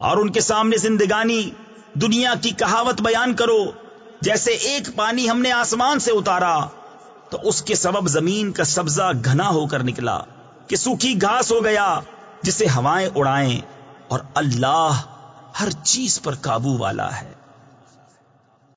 اور ان کے سامنے زندگانی، دنیا کی کہاوت بیان کرو، جیسے ایک پانی ہم نے آسمان سے اتارا، تو اس کے سبب زمین کا سبزہ گھنا ہو کر نکلا، کہ سوکھی گھاس ہو گیا، جسے ہوائیں اڑائیں، اور اللہ ہر چیز پر قابو والا ہے۔